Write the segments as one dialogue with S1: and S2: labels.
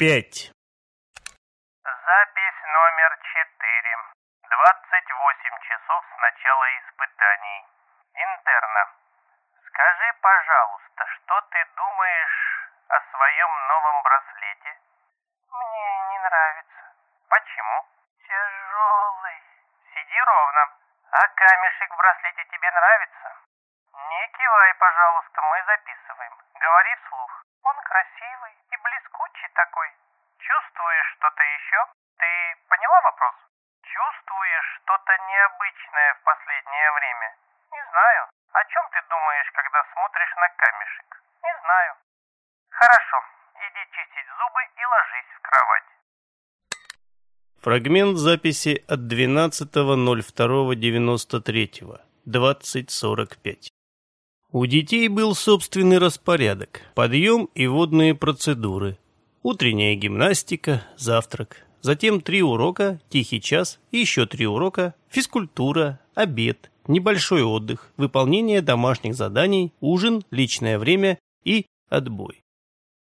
S1: пять.
S2: Запись номер четыре. 28 часов с начала испытаний. Интерна. Скажи, пожалуйста, что ты думаешь о своем новом браслете? Мне не нравится. Почему? Тяжелый. Сиди ровно. А камешек в браслете тебе нравится? Не кивай, пожалуйста, мы записываем. Говори вслух. Он красивый и блескучий такой. Чувствуешь что-то еще? Ты поняла вопрос? Чувствуешь что-то необычное в последнее время? Не знаю. О чем ты думаешь, когда смотришь на камешек? Не знаю. Хорошо. Иди чистить зубы и ложись в кровать.
S1: Фрагмент записи от 12.02.93. 20.45. У детей был собственный распорядок, подъем и водные процедуры. Утренняя гимнастика, завтрак, затем три урока, тихий час, еще три урока, физкультура, обед, небольшой отдых, выполнение домашних заданий, ужин, личное время и отбой.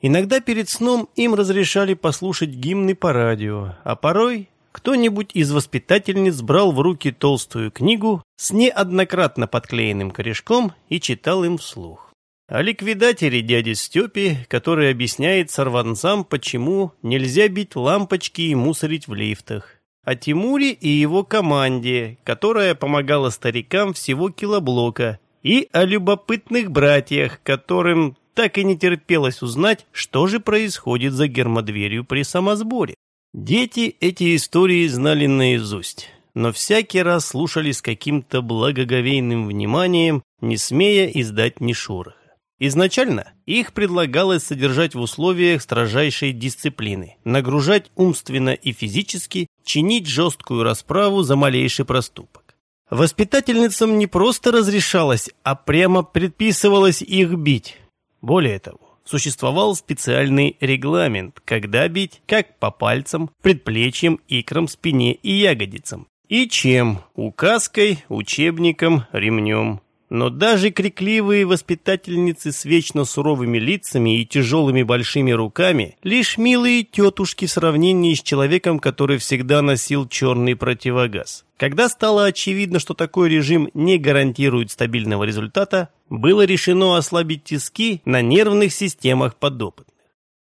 S1: Иногда перед сном им разрешали послушать гимны по радио, а порой кто-нибудь из воспитательниц брал в руки толстую книгу с неоднократно подклеенным корешком и читал им вслух. О ликвидаторе дяди Степе, который объясняет сорванцам, почему нельзя бить лампочки и мусорить в лифтах. О Тимуре и его команде, которая помогала старикам всего килоблока. И о любопытных братьях, которым так и не терпелось узнать, что же происходит за гермодверью при самосборе. Дети эти истории знали наизусть, но всякий раз слушали с каким-то благоговейным вниманием, не смея издать ни шороха. Изначально их предлагалось содержать в условиях строжайшей дисциплины, нагружать умственно и физически, чинить жесткую расправу за малейший проступок. Воспитательницам не просто разрешалось, а прямо предписывалось их бить. Более того, существовал специальный регламент, когда бить как по пальцам, предплечьям, икрам, спине и ягодицам. И чем? Указкой, учебником, ремнем. Но даже крикливые воспитательницы с вечно суровыми лицами и тяжелыми большими руками лишь милые тетушки в сравнении с человеком, который всегда носил черный противогаз. Когда стало очевидно, что такой режим не гарантирует стабильного результата, было решено ослабить тиски на нервных системах подопытных.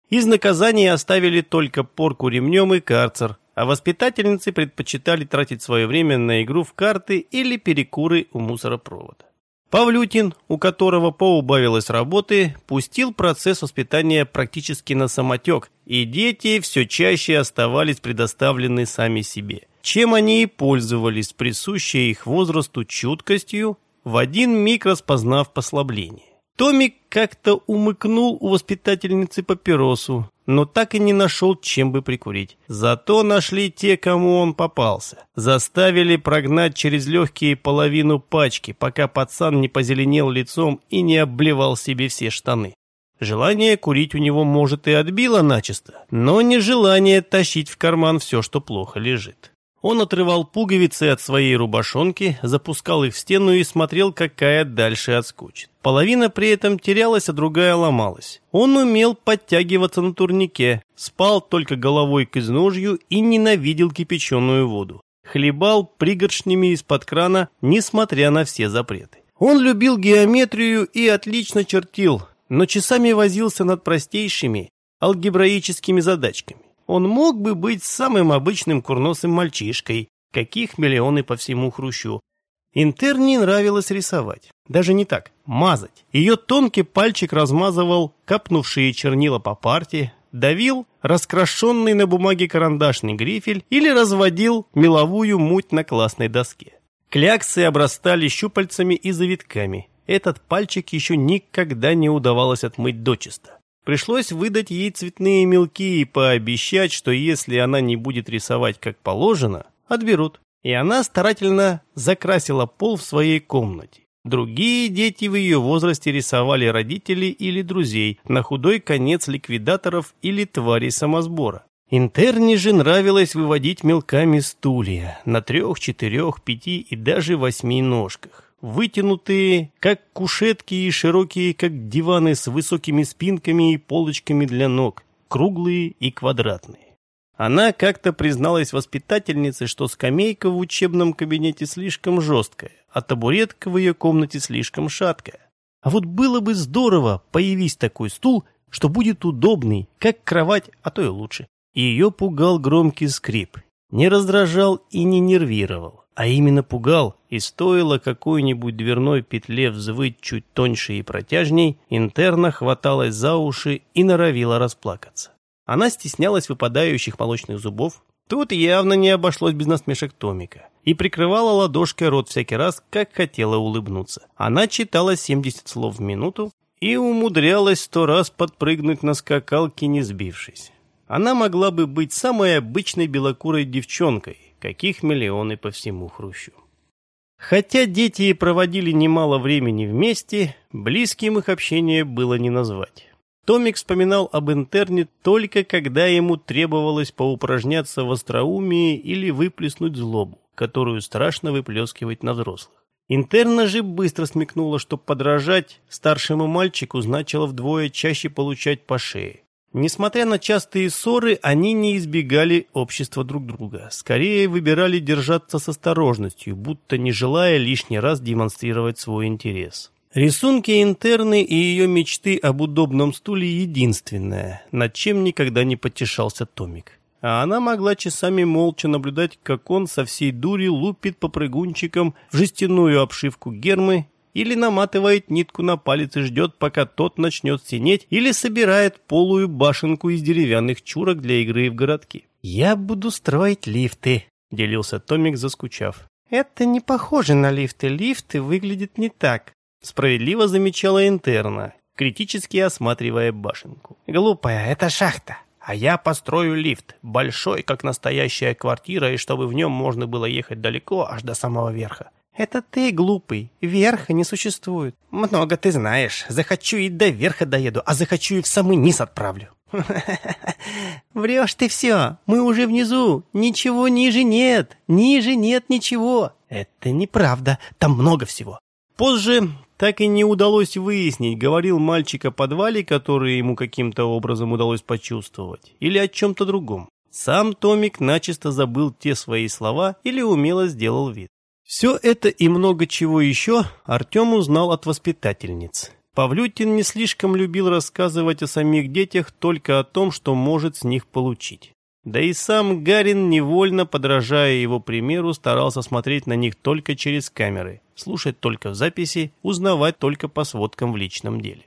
S1: Из наказания оставили только порку ремнем и карцер, а воспитательницы предпочитали тратить свое время на игру в карты или перекуры у мусоропровода. Павлютин, у которого поубавилось работы, пустил процесс воспитания практически на самотек, и дети все чаще оставались предоставлены сами себе. Чем они и пользовались присущей их возрасту чуткостью, в один миг распознав послабление. Томик как-то умыкнул у воспитательницы папиросу, но так и не нашел, чем бы прикурить. Зато нашли те, кому он попался. Заставили прогнать через легкие половину пачки, пока пацан не позеленел лицом и не обблевал себе все штаны. Желание курить у него, может, и отбило начисто, но не желание тащить в карман все, что плохо лежит. Он отрывал пуговицы от своей рубашонки, запускал их в стену и смотрел, какая дальше отскочит. Половина при этом терялась, а другая ломалась. Он умел подтягиваться на турнике, спал только головой к изножью и ненавидел кипяченую воду. Хлебал пригоршнями из-под крана, несмотря на все запреты. Он любил геометрию и отлично чертил, но часами возился над простейшими алгебраическими задачками он мог бы быть самым обычным курносым мальчишкой, каких миллионы по всему Хрущу. Интерне нравилось рисовать. Даже не так, мазать. Ее тонкий пальчик размазывал капнувшие чернила по парте, давил раскрашенный на бумаге карандашный грифель или разводил меловую муть на классной доске. Кляксы обрастали щупальцами и завитками. Этот пальчик еще никогда не удавалось отмыть дочисто. Пришлось выдать ей цветные мелки и пообещать, что если она не будет рисовать как положено, отберут. И она старательно закрасила пол в своей комнате. Другие дети в ее возрасте рисовали родителей или друзей, на худой конец ликвидаторов или тварей самосбора. Интерне же нравилось выводить мелками стулья на трех, четырех, пяти и даже восьми ножках вытянутые, как кушетки и широкие, как диваны с высокими спинками и полочками для ног. круглые и квадратные. Она как-то призналась воспитательнице, что скамейка в учебном кабинете слишком жесткая, а табуретка в ее комнате слишком шаткая. А вот было бы здорово, появись такой стул, что будет удобный, как кровать, а то и лучше. Ее пугал громкий скрип. Не раздражал и не нервировал, а именно пугал, и стоило какой-нибудь дверной петле взвыть чуть тоньше и протяжней, интерна хваталась за уши и норовила расплакаться. Она стеснялась выпадающих молочных зубов, тут явно не обошлось без насмешек Томика, и прикрывала ладошкой рот всякий раз, как хотела улыбнуться. Она читала 70 слов в минуту и умудрялась сто раз подпрыгнуть на скакалке, не сбившись. Она могла бы быть самой обычной белокурой девчонкой, каких миллионы по всему Хрущу. Хотя дети и проводили немало времени вместе, близким их общение было не назвать. Томик вспоминал об интерне только когда ему требовалось поупражняться в остроумии или выплеснуть злобу, которую страшно выплескивать на взрослых. Интерна же быстро смекнула, что подражать старшему мальчику значило вдвое чаще получать по шее. Несмотря на частые ссоры, они не избегали общества друг друга. Скорее выбирали держаться с осторожностью, будто не желая лишний раз демонстрировать свой интерес. Рисунки интерны и ее мечты об удобном стуле единственное, над чем никогда не потешался Томик. А она могла часами молча наблюдать, как он со всей дури лупит по прыгунчикам в жестяную обшивку гермы или наматывает нитку на палец и ждет, пока тот начнет синеть, или собирает полую башенку из деревянных чурок для игры в городки. «Я буду строить лифты», — делился Томик, заскучав. «Это не похоже на лифты. Лифты выглядят не так», — справедливо замечала интерна, критически осматривая башенку. «Глупая, это шахта. А я построю лифт, большой, как настоящая квартира, и чтобы в нем можно было ехать далеко, аж до самого верха. «Это ты глупый. Верха не существует. Много ты знаешь. Захочу и до верха доеду, а захочу и в самый низ отправлю». «Врешь ты все. Мы уже внизу. Ничего ниже нет. Ниже нет ничего». «Это неправда. Там много всего». Позже так и не удалось выяснить, говорил мальчик о подвале, который ему каким-то образом удалось почувствовать, или о чем-то другом. Сам Томик начисто забыл те свои слова или умело сделал вид. Все это и много чего еще Артем узнал от воспитательниц. Павлютин не слишком любил рассказывать о самих детях только о том, что может с них получить. Да и сам Гарин, невольно подражая его примеру, старался смотреть на них только через камеры, слушать только в записи, узнавать только по сводкам в личном деле.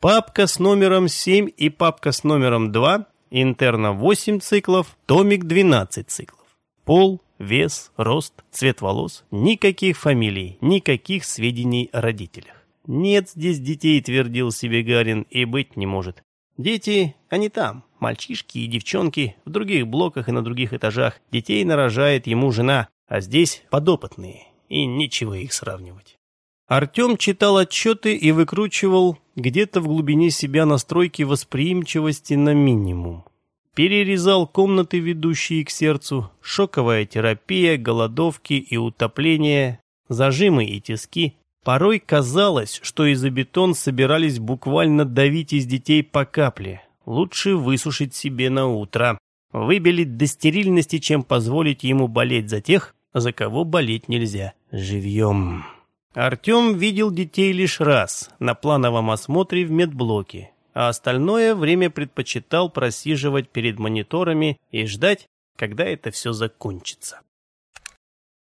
S1: Папка с номером 7 и папка с номером 2, интерна 8 циклов, томик 12 циклов. Пол, вес, рост, цвет волос, никаких фамилий, никаких сведений о родителях. Нет здесь детей, твердил себе Гарин, и быть не может. Дети, они там, мальчишки и девчонки, в других блоках и на других этажах. Детей нарожает ему жена, а здесь подопытные, и нечего их сравнивать. Артем читал отчеты и выкручивал где-то в глубине себя настройки восприимчивости на минимум перерезал комнаты, ведущие к сердцу, шоковая терапия, голодовки и утопление, зажимы и тиски. Порой казалось, что изобетон собирались буквально давить из детей по капле. Лучше высушить себе на утро. Выбелить до стерильности, чем позволить ему болеть за тех, за кого болеть нельзя. Живьем. Артем видел детей лишь раз, на плановом осмотре в медблоке а остальное время предпочитал просиживать перед мониторами и ждать, когда это все закончится.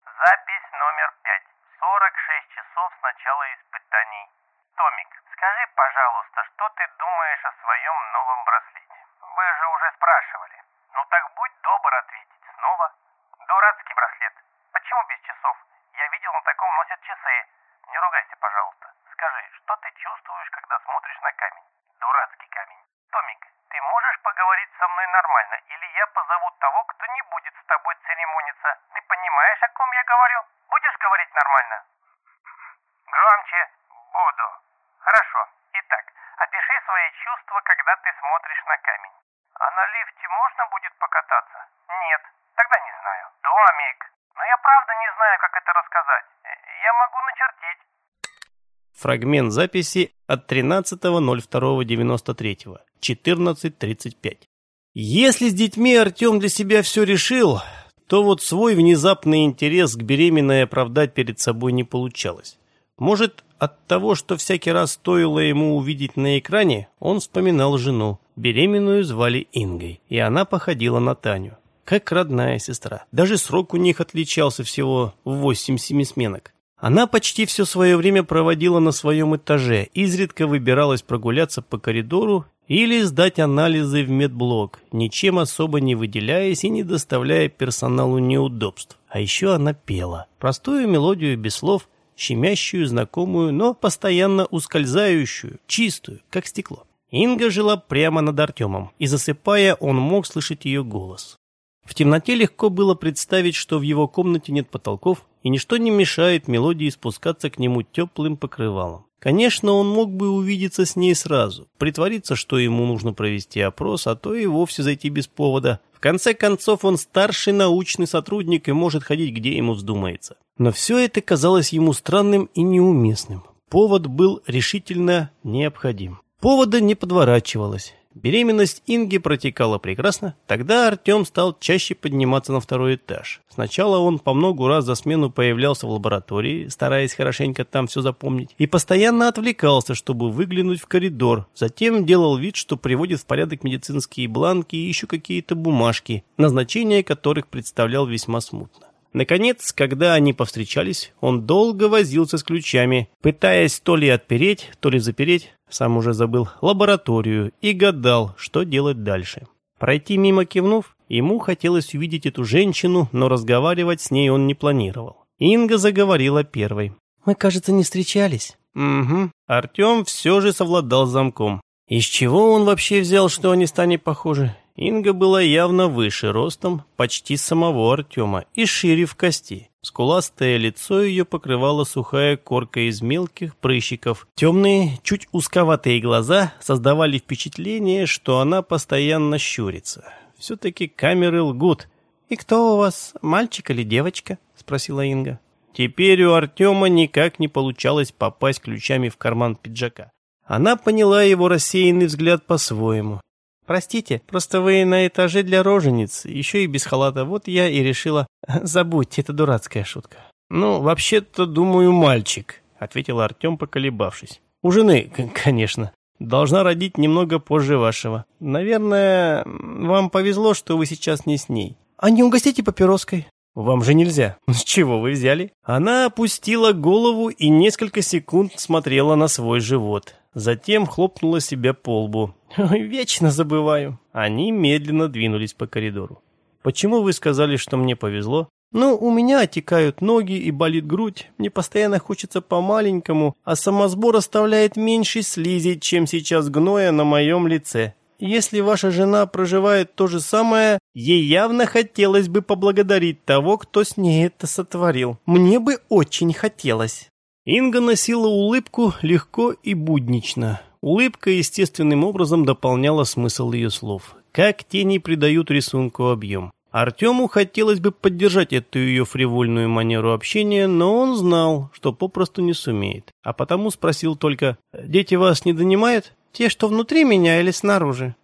S2: Запись номер пять. 46 часов с начала испытаний. Томик, скажи, пожалуйста, что ты думаешь о своем новом браслете? Вы же уже спрашивали. Ну так будь добр ответить снова. Дурацкий браслет. Почему без часов? Я видел, на таком носят часы. Не ругайся, пожалуйста. Скажи, что ты чувствуешь, когда смотришь на камень? Дурацкий камень. Томик, ты можешь поговорить со мной нормально, или я позову того, кто не будет с тобой церемониться? Ты понимаешь, о ком я говорю? Будешь говорить нормально? Громче. Буду. Хорошо. Итак, опиши свои чувства, когда ты смотришь на камень. А на лифте можно будет покататься? Нет. Тогда не знаю. Томик, но я правда не знаю, как это рассказать. Я могу начертить.
S1: Фрагмент записи от 13.02.93. 14.35. Если с детьми Артем для себя все решил, то вот свой внезапный интерес к беременной оправдать перед собой не получалось. Может, от того, что всякий раз стоило ему увидеть на экране, он вспоминал жену. Беременную звали Ингой, и она походила на Таню. Как родная сестра. Даже срок у них отличался всего в восемь семисменок. Она почти все свое время проводила на своем этаже, изредка выбиралась прогуляться по коридору или сдать анализы в медблок, ничем особо не выделяясь и не доставляя персоналу неудобств. А еще она пела. Простую мелодию без слов, щемящую, знакомую, но постоянно ускользающую, чистую, как стекло. Инга жила прямо над Артемом, и засыпая, он мог слышать ее голос. В темноте легко было представить, что в его комнате нет потолков, и ничто не мешает мелодии спускаться к нему теплым покрывалом. Конечно, он мог бы увидеться с ней сразу, притвориться, что ему нужно провести опрос, а то и вовсе зайти без повода. Конце концов, он старший научный сотрудник и может ходить, где ему вздумается. Но все это казалось ему странным и неуместным. Повод был решительно необходим. Повода не подворачивалось. Беременность Инги протекала прекрасно. Тогда Артем стал чаще подниматься на второй этаж. Сначала он по многу раз за смену появлялся в лаборатории, стараясь хорошенько там все запомнить, и постоянно отвлекался, чтобы выглянуть в коридор. Затем делал вид, что приводит в порядок медицинские бланки и еще какие-то бумажки, назначение которых представлял весьма смутно. Наконец, когда они повстречались, он долго возился с ключами, пытаясь то ли отпереть, то ли запереть, сам уже забыл, лабораторию и гадал, что делать дальше. Пройти мимо кивнув, ему хотелось увидеть эту женщину, но разговаривать с ней он не планировал. Инга заговорила первой.
S3: «Мы, кажется, не встречались».
S1: «Угу». Артем все же совладал с замком. Из чего он вообще взял, что они станет похожи? Инга была явно выше ростом, почти самого Артема, и шире в кости. Скуластое лицо ее покрывало сухая корка из мелких прыщиков. Темные, чуть узковатые глаза создавали впечатление, что она постоянно щурится. Все-таки камеры лгут.
S3: «И кто у вас, мальчик или девочка?» — спросила Инга.
S1: Теперь у Артема никак не получалось попасть ключами в карман пиджака. Она поняла его рассеянный взгляд по-своему.
S3: Простите, просто вы на этаже для рожениц, еще и без халата. Вот я и решила... Забудьте, это дурацкая шутка.
S1: Ну, вообще-то, думаю, мальчик, ответил Артем, поколебавшись. У жены, конечно. Должна родить немного позже вашего. Наверное, вам повезло, что вы сейчас не с ней.
S3: А не угостите папироской?
S1: Вам же нельзя. С чего вы взяли? Она опустила голову и несколько секунд смотрела на свой живот. Затем хлопнула себя по лбу.
S3: «Вечно забываю».
S1: Они медленно двинулись по коридору. «Почему вы сказали, что мне повезло?»
S3: «Ну, у меня отекают ноги и болит грудь. Мне постоянно хочется по-маленькому, а самосбор оставляет меньше слизи, чем сейчас гноя на моем лице. Если ваша жена проживает то же самое, ей явно хотелось бы поблагодарить того, кто с ней это сотворил. Мне бы очень хотелось».
S1: Инга носила улыбку легко и буднично. Улыбка естественным образом дополняла смысл ее слов. Как тени придают рисунку объем. Артему хотелось бы поддержать эту ее фривольную манеру общения, но он знал, что попросту не сумеет. А потому спросил только «Дети вас не донимают?»
S3: «Те, что внутри меня или снаружи?»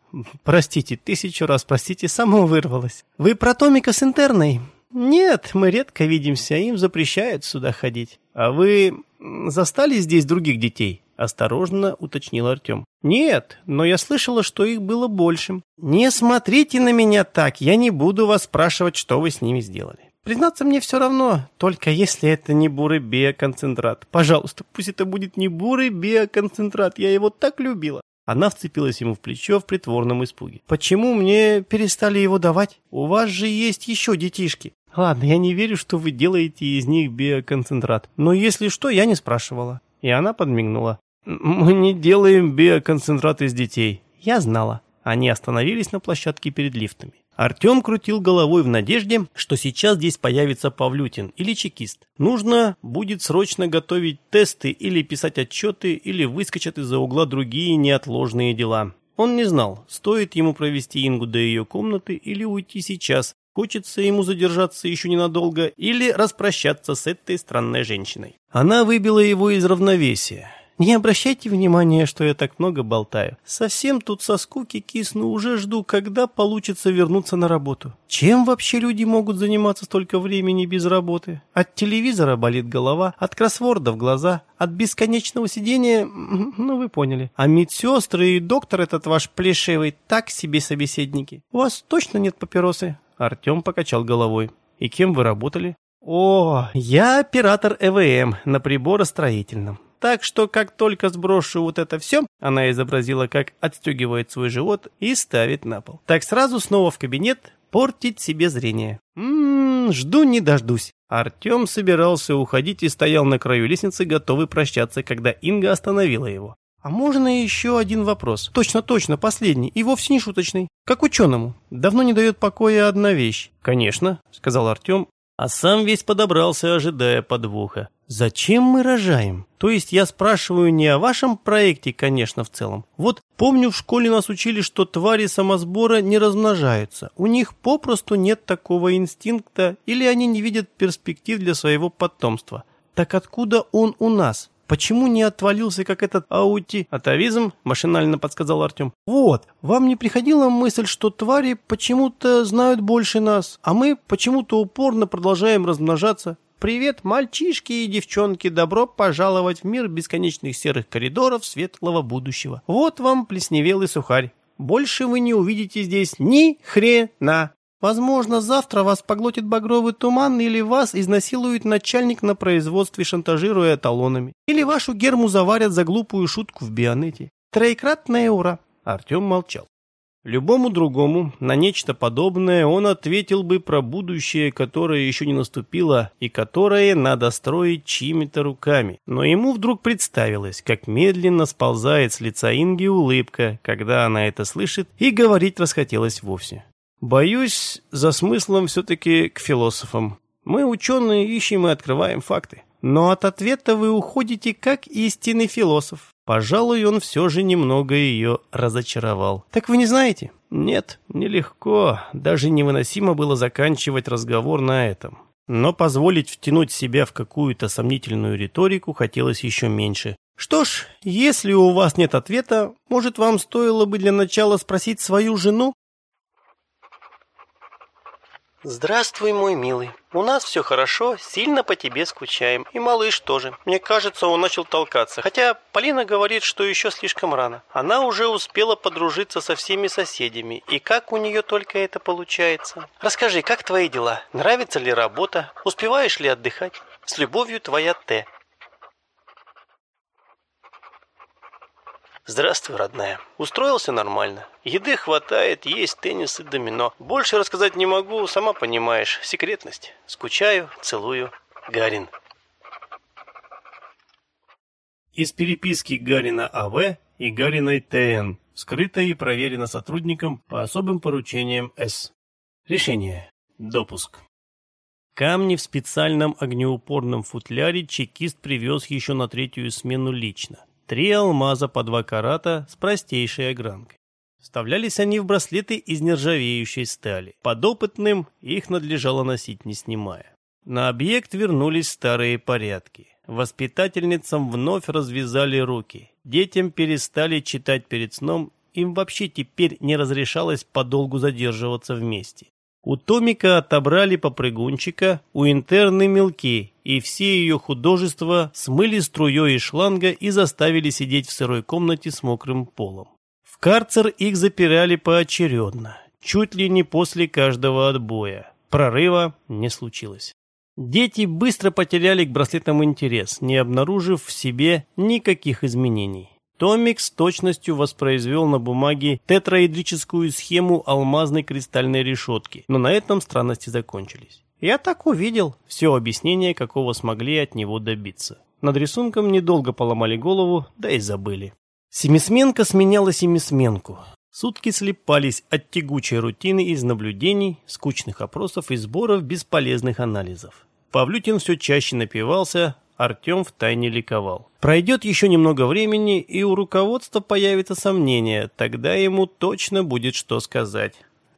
S1: «Простите, тысячу раз простите, само вырвалось».
S3: «Вы про Томика с интерной?»
S1: «Нет, мы редко видимся, им запрещают сюда ходить. А вы застали здесь других детей?» Осторожно уточнил Артем. «Нет, но я слышала, что их было больше».
S3: «Не смотрите на меня так, я не буду вас спрашивать, что вы с ними сделали. Признаться мне все равно, только если это не бурый биоконцентрат. Пожалуйста, пусть это будет не бурый биоконцентрат, я его так любила».
S1: Она вцепилась ему в плечо в притворном испуге.
S3: «Почему мне перестали его давать? У вас же есть еще детишки».
S1: «Ладно, я не верю, что вы делаете из них биоконцентрат. Но если что, я не спрашивала». И она подмигнула. «Мы не делаем биоконцентрат из детей».
S3: Я знала.
S1: Они остановились на площадке перед лифтами. Артем крутил головой в надежде, что сейчас здесь появится Павлютин или чекист. Нужно будет срочно готовить тесты или писать отчеты, или выскочат из-за угла другие неотложные дела. Он не знал, стоит ему провести Ингу до ее комнаты или уйти сейчас, хочется ему задержаться еще ненадолго или распрощаться с этой странной женщиной. Она выбила его из равновесия.
S3: Не обращайте внимания, что я так много болтаю. Совсем тут со скуки кисну, уже жду, когда получится вернуться на работу. Чем вообще люди могут заниматься столько времени без работы? От телевизора болит голова, от кроссвордов глаза, от бесконечного сидения, ну вы поняли. А медсестры и доктор этот ваш плешивый так себе собеседники. У вас точно нет папиросы? Артем покачал головой. И кем вы работали? О, я оператор ЭВМ на приборостроительном. Так что, как только сброшу вот это все, она изобразила, как отстегивает свой живот и ставит на пол. Так сразу снова в кабинет портить себе зрение. Ммм, жду не дождусь. Артем собирался уходить и стоял на краю лестницы, готовый прощаться, когда Инга остановила его. А можно еще один вопрос? Точно, точно, последний, и вовсе не шуточный. Как ученому. Давно не дает покоя одна вещь. Конечно, сказал Артем, а сам весь подобрался, ожидая подвоха. Зачем мы рожаем? То есть я спрашиваю не о вашем проекте, конечно, в целом. Вот помню, в школе нас учили, что твари самосбора не размножаются. У них попросту нет такого инстинкта, или они не видят перспектив для своего потомства. Так откуда он у нас? Почему не отвалился, как этот аути? Атовизм, машинально подсказал Артем. Вот, вам не приходила мысль, что твари почему-то знают больше нас, а мы почему-то упорно продолжаем размножаться? Привет, мальчишки и девчонки, добро пожаловать в мир бесконечных серых коридоров светлого будущего. Вот вам плесневелый сухарь. Больше вы не увидите здесь ни хрена. Возможно, завтра вас поглотит багровый туман или вас изнасилует начальник на производстве, шантажируя талонами. Или вашу герму заварят за глупую шутку в бионете. Троекратное ура. Артем молчал. Любому другому на нечто подобное он ответил бы про будущее, которое еще не наступило и которое надо строить чьими-то руками. Но ему вдруг представилось, как медленно сползает с лица Инги улыбка, когда она это слышит, и говорить расхотелось вовсе. «Боюсь, за смыслом все-таки к философам. Мы, ученые, ищем и открываем факты. Но от ответа вы уходите как истинный философ. Пожалуй, он все же немного ее разочаровал. «Так вы не знаете?» «Нет, нелегко, даже невыносимо было заканчивать разговор на этом. Но позволить втянуть себя в какую-то сомнительную риторику хотелось еще меньше. Что ж, если у вас нет ответа, может, вам стоило бы для начала спросить свою жену? «Здравствуй, мой милый. У нас все хорошо, сильно по тебе скучаем. И малыш тоже. Мне кажется, он начал толкаться. Хотя Полина говорит, что еще слишком рано. Она уже успела подружиться со всеми соседями. И как у нее только это получается? Расскажи, как твои дела? Нравится ли работа? Успеваешь ли отдыхать? С любовью, твоя Т. Здравствуй, родная. Устроился нормально. Еды хватает, есть теннис и домино. Больше рассказать не могу, сама понимаешь. Секретность. Скучаю, целую. Гарин. Из переписки Гарина А.В. и Гариной Т.Н. Скрыто и проверено сотрудником по особым поручениям С. Решение. Допуск. Камни в специальном огнеупорном футляре чекист привез еще на третью смену лично. Три алмаза по два карата с простейшей огранкой. Вставлялись они в браслеты из нержавеющей стали. Подопытным их надлежало носить не снимая. На объект вернулись старые порядки. Воспитательницам вновь развязали руки. Детям перестали читать перед сном, им вообще теперь не разрешалось подолгу задерживаться вместе. У Томика отобрали попрыгунчика, у интерны мелки, и все ее художества смыли струей из шланга и заставили сидеть в сырой комнате с мокрым полом. В карцер их запирали поочередно, чуть ли не после каждого отбоя. Прорыва не случилось. Дети быстро потеряли к браслетам интерес, не обнаружив в себе никаких изменений. Томик с точностью воспроизвел на бумаге тетраэдрическую схему алмазной кристальной решетки, но на этом странности закончились. Я так увидел все объяснение, какого смогли от него добиться. Над рисунком недолго поломали голову, да и забыли. Семисменка сменяла семисменку. Сутки слепались от тягучей рутины из наблюдений, скучных опросов и сборов бесполезных анализов. Павлютин все чаще напивался, Артем втайне ликовал. Пройдет еще немного времени, и у руководства появится сомнение, тогда ему точно будет что сказать.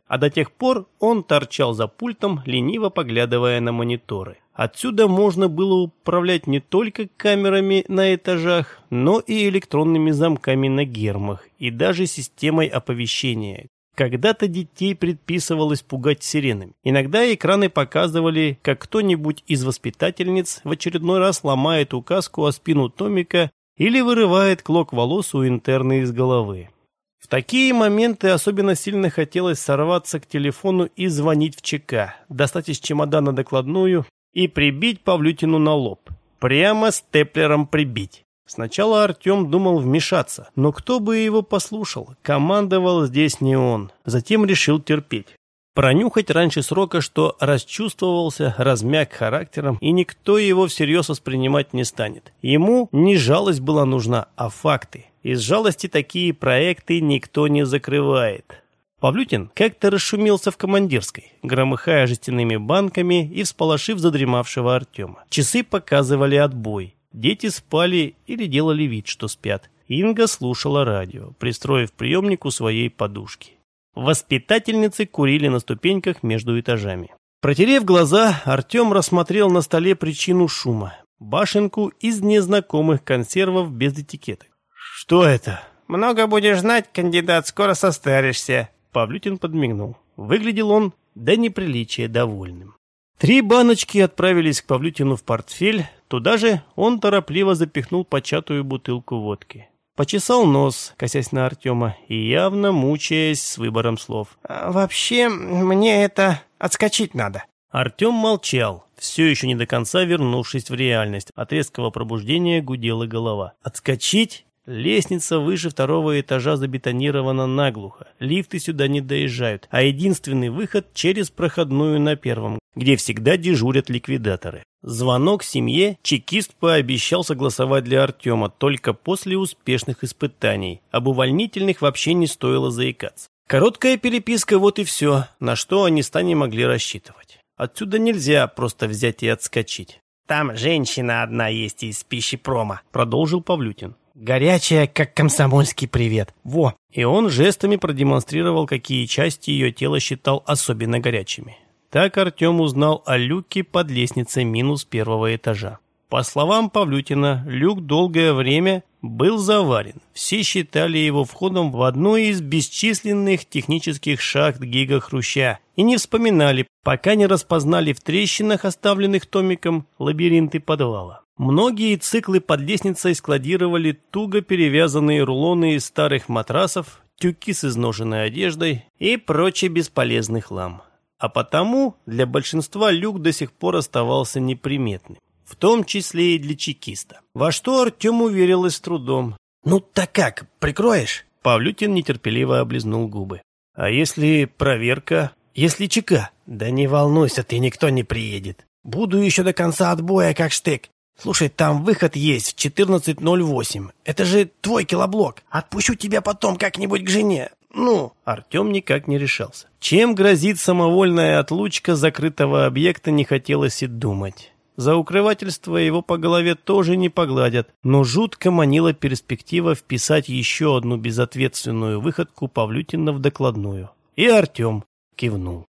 S1: А до тех пор он торчал за пультом, лениво поглядывая на мониторы. Отсюда можно было управлять не только камерами на этажах, но и электронными замками на гермах, и даже системой оповещения. Когда-то детей предписывалось пугать сиренами. Иногда экраны показывали, как кто-нибудь из воспитательниц в очередной раз ломает указку о спину Томика или вырывает клок волос у интерна из головы. В такие моменты особенно сильно хотелось сорваться к телефону и звонить в ЧК, достать из чемодана докладную и прибить Павлютину на лоб. Прямо степлером прибить. Сначала Артем думал вмешаться, но кто бы его послушал, командовал здесь не он. Затем решил терпеть. Пронюхать раньше срока, что расчувствовался, размяк характером, и никто его всерьез воспринимать не станет. Ему не жалость была нужна, а факты. Из жалости такие проекты никто не закрывает. Павлютин как-то расшумелся в командирской, громыхая жестяными банками и всполошив задремавшего Артема. Часы показывали отбой. Дети спали или делали вид, что спят. Инга слушала радио, пристроив приемник у своей подушки. Воспитательницы курили на ступеньках между этажами. Протерев глаза, Артем рассмотрел на столе причину шума. Башенку из незнакомых консервов без этикеток. «Что это?»
S2: «Много будешь знать, кандидат, скоро состаришься».
S1: Павлютин подмигнул. Выглядел он до неприличия довольным. Три баночки отправились к Павлютину в портфель. Туда же он торопливо запихнул початую бутылку водки. Почесал нос, косясь на Артема, и явно мучаясь с выбором слов.
S2: «А «Вообще, мне это отскочить надо».
S1: Артем молчал, все еще не до конца вернувшись в реальность. От резкого пробуждения гудела голова. «Отскочить? Лестница выше второго этажа забетонирована наглухо. Лифты сюда не доезжают, а единственный выход через проходную на первом, где всегда дежурят ликвидаторы. Звонок семье чекист пообещал согласовать для Артема только после успешных испытаний. Об увольнительных вообще не стоило заикаться. Короткая переписка, вот и все, на что они с Таней могли рассчитывать. Отсюда нельзя просто взять и отскочить.
S2: «Там женщина одна есть из пищепрома», —
S1: продолжил Павлютин.
S2: Горячая, как комсомольский привет. Во!»
S1: И он жестами продемонстрировал, какие части ее тела считал особенно горячими. Так Артем узнал о люке под лестницей минус первого этажа. По словам Павлютина, люк долгое время был заварен. Все считали его входом в одну из бесчисленных технических шахт Гига Хруща и не вспоминали, пока не распознали в трещинах, оставленных Томиком, лабиринты подвала. Многие циклы под лестницей складировали туго перевязанные рулоны из старых матрасов, тюки с изношенной одеждой и прочий бесполезный хлам. А потому для большинства люк до сих пор оставался неприметным, в том числе и для чекиста. Во что Артем уверилась с трудом.
S2: «Ну так как, прикроешь?»
S1: Павлютин нетерпеливо облизнул губы. «А если проверка? Если чека?»
S2: «Да не волнуйся ты, никто не приедет. Буду еще до конца отбоя, как штык. «Слушай, там выход есть в 14.08. Это же твой килоблок. Отпущу тебя потом как-нибудь к жене. Ну?»
S1: Артем никак не решался. Чем грозит самовольная отлучка закрытого объекта, не хотелось и думать. За укрывательство его по голове тоже не погладят, но жутко манила перспектива вписать еще одну безответственную выходку Павлютина в докладную. И Артем кивнул.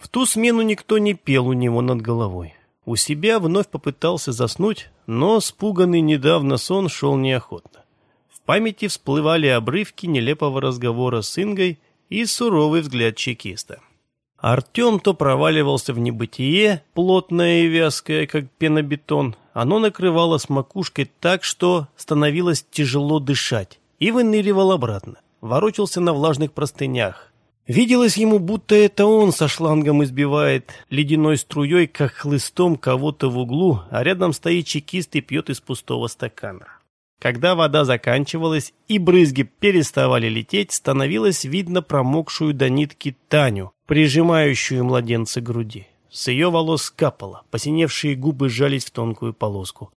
S1: В ту смену никто не пел у него над головой. У себя вновь попытался заснуть, но спуганный недавно сон шел неохотно. В памяти всплывали обрывки нелепого разговора с Ингой и суровый взгляд чекиста. Артем то проваливался в небытие, плотное и вязкое, как пенобетон. Оно накрывало с макушкой так, что становилось тяжело дышать, и выныривал обратно. Ворочался на влажных простынях, Виделось ему, будто это он со шлангом избивает ледяной струей, как хлыстом кого-то в углу, а рядом стоит чекист и пьет из пустого стакана. Когда вода заканчивалась и брызги переставали лететь, становилось видно промокшую до нитки Таню, прижимающую младенца к груди. С ее волос капало, посиневшие губы сжались в тонкую полоску.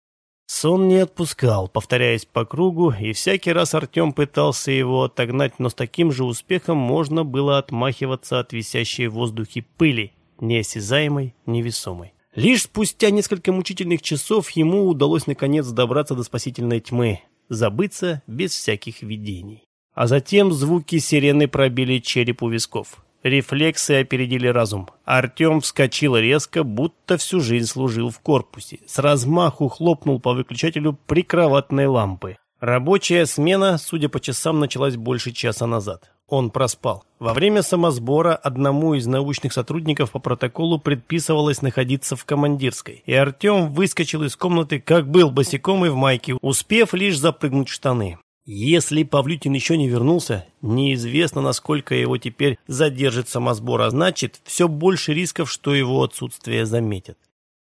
S1: Сон не отпускал, повторяясь по кругу, и всякий раз Артем пытался его отогнать, но с таким же успехом можно было отмахиваться от висящей в воздухе пыли, неосязаемой, невесомой. Лишь спустя несколько мучительных часов ему удалось наконец добраться до спасительной тьмы, забыться без всяких видений. А затем звуки сирены пробили череп у висков. Рефлексы опередили разум. Артем вскочил резко, будто всю жизнь служил в корпусе. С размаху хлопнул по выключателю прикроватной лампы. Рабочая смена, судя по часам, началась больше часа назад. Он проспал. Во время самосбора одному из научных сотрудников по протоколу предписывалось находиться в командирской, и Артем выскочил из комнаты, как был босиком и в майке, успев лишь запрыгнуть в штаны. Если Павлютин еще не вернулся, неизвестно, насколько его теперь задержит самосбор, а значит, все больше рисков, что его отсутствие заметят.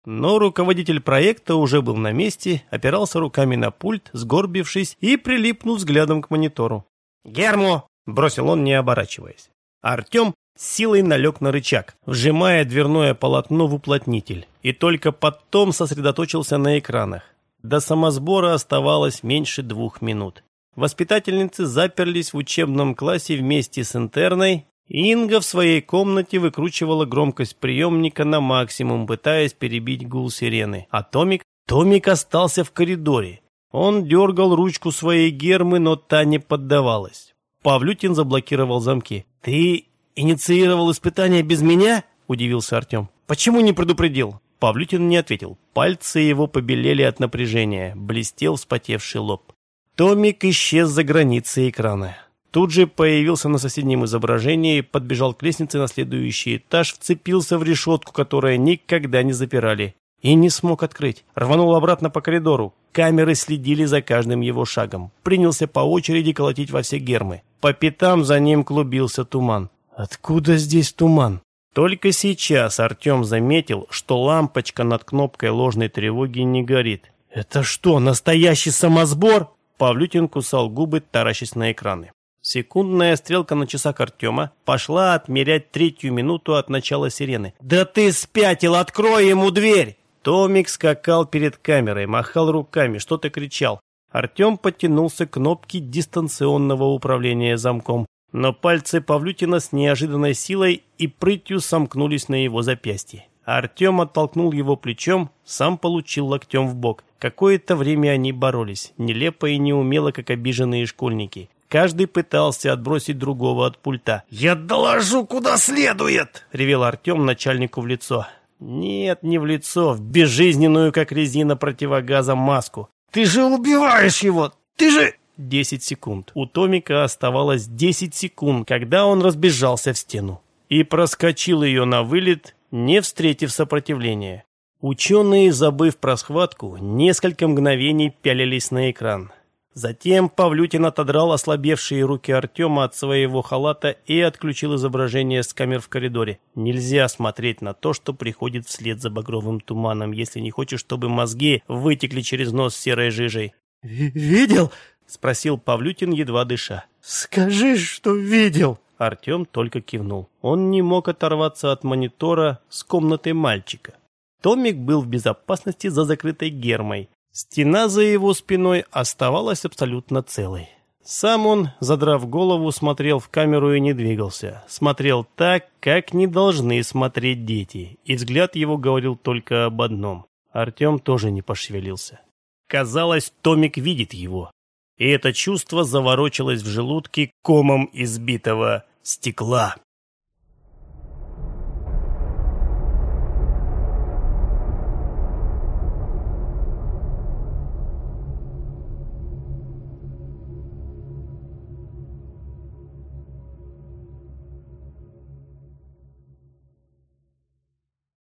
S1: Но руководитель проекта уже был на месте, опирался руками на пульт, сгорбившись и прилипнув взглядом к монитору. «Гермо!» Бросил он, не оборачиваясь. Артем силой налег на рычаг, вжимая дверное полотно в уплотнитель, и только потом сосредоточился на экранах. До самосбора оставалось меньше двух минут. Воспитательницы заперлись в учебном классе вместе с интерной. Инга в своей комнате выкручивала громкость приемника на максимум, пытаясь перебить гул сирены. А Томик? Томик остался в коридоре. Он дергал ручку своей гермы, но та не поддавалась. Павлютин заблокировал замки. «Ты инициировал испытание без меня?» – удивился Артем. «Почему не предупредил?» Павлютин не ответил. Пальцы его побелели от напряжения, блестел вспотевший лоб. Томик исчез за границей экрана. Тут же появился на соседнем изображении, подбежал к лестнице на следующий этаж, вцепился в решетку, которую никогда не запирали. И не смог открыть. Рванул обратно по коридору. Камеры следили за каждым его шагом. Принялся по очереди колотить во все гермы. По пятам за ним клубился туман. Откуда здесь туман? Только сейчас Артем заметил, что лампочка над кнопкой ложной тревоги не горит. «Это что, настоящий самосбор?» Павлютин кусал губы, таращась на экраны. Секундная стрелка на часах Артема пошла отмерять третью минуту от начала сирены. «Да ты спятил! Открой ему дверь!» Томик скакал перед камерой, махал руками, что-то кричал. Артем подтянулся к кнопке дистанционного управления замком, но пальцы Павлютина с неожиданной силой и прытью сомкнулись на его запястье. Артем оттолкнул его плечом, сам получил локтем в бок. Какое-то время они боролись, нелепо и неумело, как обиженные школьники. Каждый пытался отбросить другого от пульта. «Я доложу куда следует!» — ревел Артем начальнику в лицо. Нет, не в лицо, в безжизненную, как резина противогаза, маску. Ты же убиваешь его! Ты же...» Десять секунд. У Томика оставалось десять секунд, когда он разбежался в стену. И проскочил ее на вылет, не встретив сопротивления. Ученые, забыв про схватку, несколько мгновений пялились на экран. Затем Павлютин отодрал ослабевшие руки Артема от своего халата и отключил изображение с камер в коридоре. Нельзя смотреть на то, что приходит вслед за багровым туманом, если не хочешь, чтобы мозги вытекли через нос серой жижей.
S3: «Видел?»
S1: — спросил Павлютин, едва дыша.
S3: «Скажи, что видел!»
S1: Артем только кивнул. Он не мог оторваться от монитора с комнатой мальчика. Томик был в безопасности за закрытой гермой. Стена за его спиной оставалась абсолютно целой. Сам он, задрав голову, смотрел в камеру и не двигался. Смотрел так, как не должны смотреть дети, и взгляд его говорил только об одном. Артем тоже не пошевелился. Казалось, Томик видит его. И это чувство заворочилось в желудке комом избитого стекла.